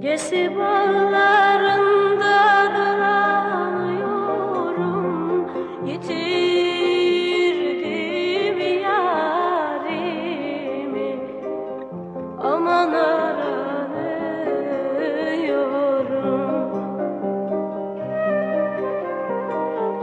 Yes, it was love.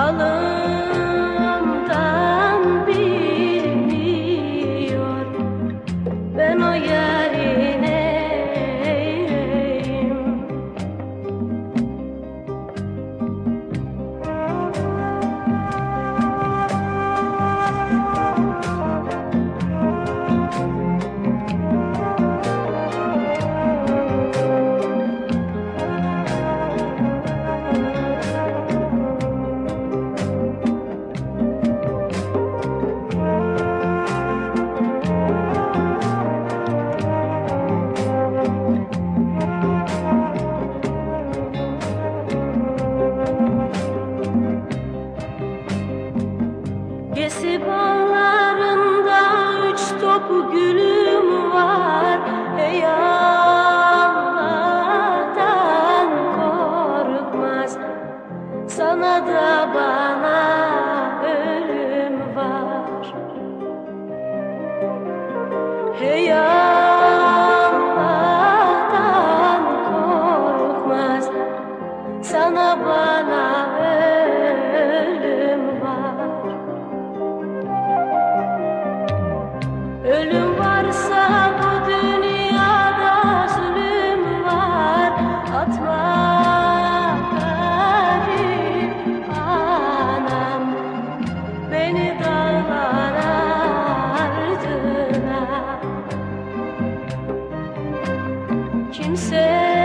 kalın sana da bak. sad.